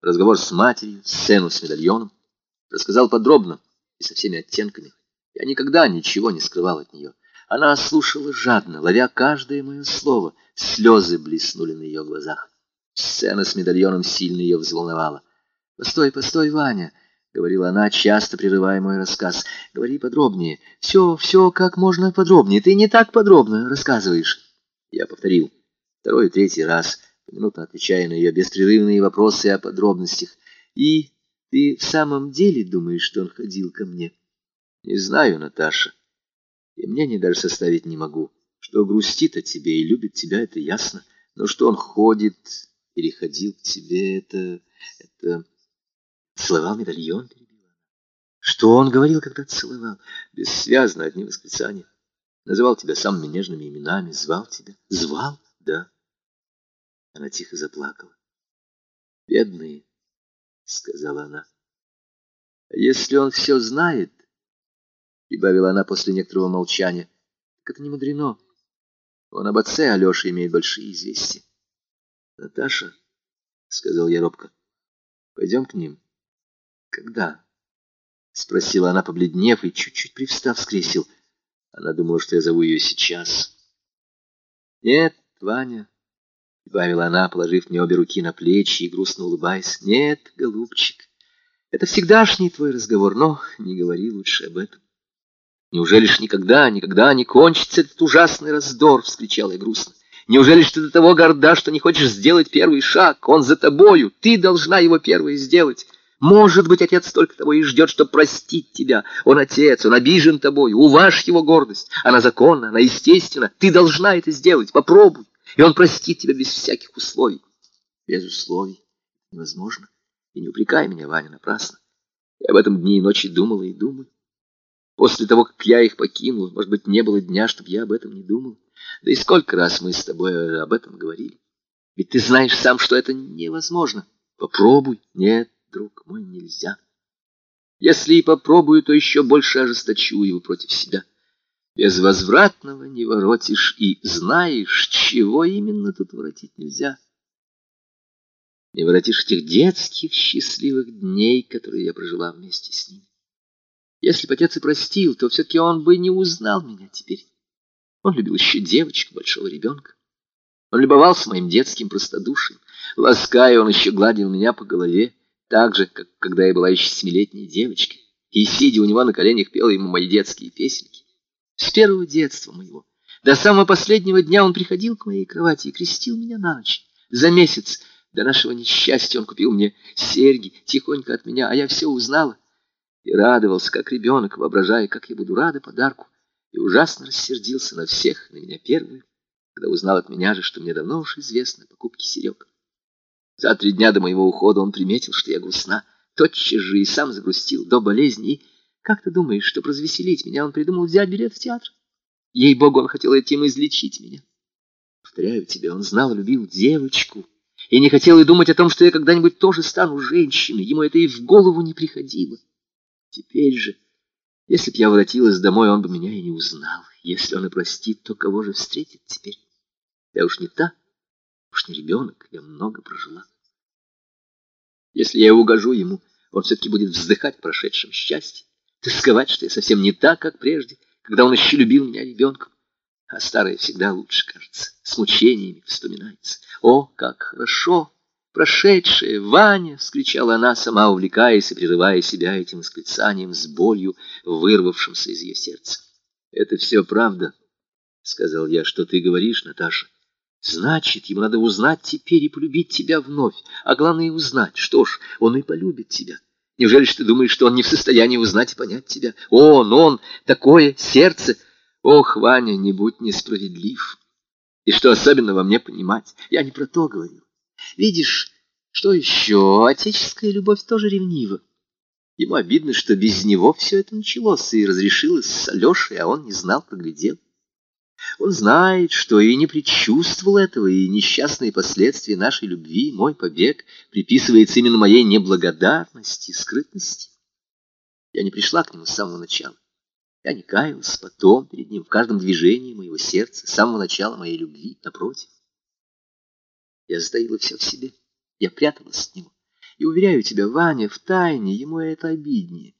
разговор с матерью, сцену с медальоном. Рассказал подробно и со всеми оттенками. Я никогда ничего не скрывал от нее. Она слушала жадно, ловя каждое мое слово. Слезы блеснули на ее глазах. Сцена с медальоном сильно ее взволновала. «Постой, постой, Ваня!» — говорила она, часто прерывая мой рассказ. «Говори подробнее. Все, все как можно подробнее. Ты не так подробно рассказываешь». Я повторил второй и третий раз, поминутно отвечая на ее беспрерывные вопросы о подробностях. «И ты в самом деле думаешь, что он ходил ко мне?» «Не знаю, Наташа. И мне не даже составить не могу. Что грустит о тебе и любит тебя, это ясно. Но что он ходит или ходил к тебе, это... это...» Целовал медальон, Что он говорил, когда целовал? Бессвязно, одни восклицания. Называл тебя самыми нежными именами, звал тебя. Звал? Да. Она тихо заплакала. Бедные, сказала она. А если он все знает, прибавила она после некоторого молчания, так это не мудрено. Он об отце Алёши имеет большие известия. Наташа, сказал я робко, пойдем к ним. «Когда?» — спросила она, побледнев и чуть-чуть привстав с кресел. Она думала, что я зову ее сейчас. «Нет, Ваня», — добавила она, положив мне обе руки на плечи и грустно улыбаясь. «Нет, голубчик, это всегдашний твой разговор, но не говори лучше об этом». «Неужели ж никогда, никогда не кончится этот ужасный раздор?» — вскричала я грустно. «Неужели ж ты до того горда, что не хочешь сделать первый шаг? Он за тобою, ты должна его первой сделать». Может быть, отец только того и ждет, чтобы простить тебя. Он отец, он обижен тобой, уважь его гордость. Она законна, она естественна. Ты должна это сделать, попробуй. И он простит тебя без всяких условий. Без условий невозможно. И не упрекай меня, Ваня, напрасно. Я об этом дни и ночи думала и думаю. После того, как я их покинул, может быть, не было дня, чтобы я об этом не думал. Да и сколько раз мы с тобой об этом говорили. Ведь ты знаешь сам, что это невозможно. Попробуй. Нет, друг мой, нельзя. Если и попробую, то еще больше ожесточу его против себя. Безвозвратного не воротишь, и знаешь, чего именно тут воротить нельзя. Не воротишь тех детских счастливых дней, которые я прожила вместе с ним. Если бы отец и простил, то все-таки он бы не узнал меня теперь. Он любил еще девочку, большого ребенка. Он любовался моим детским простодушием. Лаская, он еще гладил меня по голове так же, как когда я была еще семилетней девочкой, и, сидя у него на коленях, пела ему мои детские песенки. С первого детства моего. До самого последнего дня он приходил к моей кровати и крестил меня на ночь. За месяц до нашего несчастья он купил мне серьги тихонько от меня, а я все узнала. И радовался, как ребенок, воображая, как я буду рада подарку. И ужасно рассердился на всех, на меня первую, когда узнал от меня же, что мне давно уж известно покупки серег. За три дня до моего ухода он приметил, что я грустна. Тотчас же и сам загрустил до болезни. И, как ты думаешь, чтобы развеселить меня, он придумал взять билет в театр? Ей-богу, он хотел этим излечить меня. Повторяю тебе, он знал, любил девочку. И не хотел и думать о том, что я когда-нибудь тоже стану женщиной. Ему это и в голову не приходило. Теперь же, если б я воротилась домой, он бы меня и не узнал. Если он и простит, то кого же встретит теперь? Я уж не та, Уж не ребенок, я много прожила. Если я угожу ему, он все-таки будет вздыхать в прошедшем счастье, тосковать, что я совсем не так, как прежде, когда он еще любил меня ребенком. А старое всегда лучше, кажется, с мучениями вспоминается. О, как хорошо! Прошедшее, Ваня! — вскричала она, сама увлекаясь и прерывая себя этим восклицанием с болью, вырвавшимся из ее сердца. — Это все правда, — сказал я, — что ты говоришь, Наташа. Значит, ему надо узнать теперь и полюбить тебя вновь. А главное узнать. Что ж, он и полюбит тебя. Неужели ж ты думаешь, что он не в состоянии узнать и понять тебя? Он, он, такое сердце. Ох, Ваня, не будь несправедлив. И что особенно во мне понимать? Я не про то говорю. Видишь, что еще? Отеческая любовь тоже ревнива. Ему обидно, что без него все это началось и разрешилось с Алешей, а он не знал, проглядел. Он знает, что и не предчувствовал этого, и несчастные последствия нашей любви, мой побег, приписывается именно моей неблагодарности, скрытности. Я не пришла к нему с самого начала. Я не каялась потом перед ним в каждом движении моего сердца, с самого начала моей любви, напротив. Я затаила все в себе, я пряталась от него. И уверяю тебя, Ваня, в тайне ему это обиднее.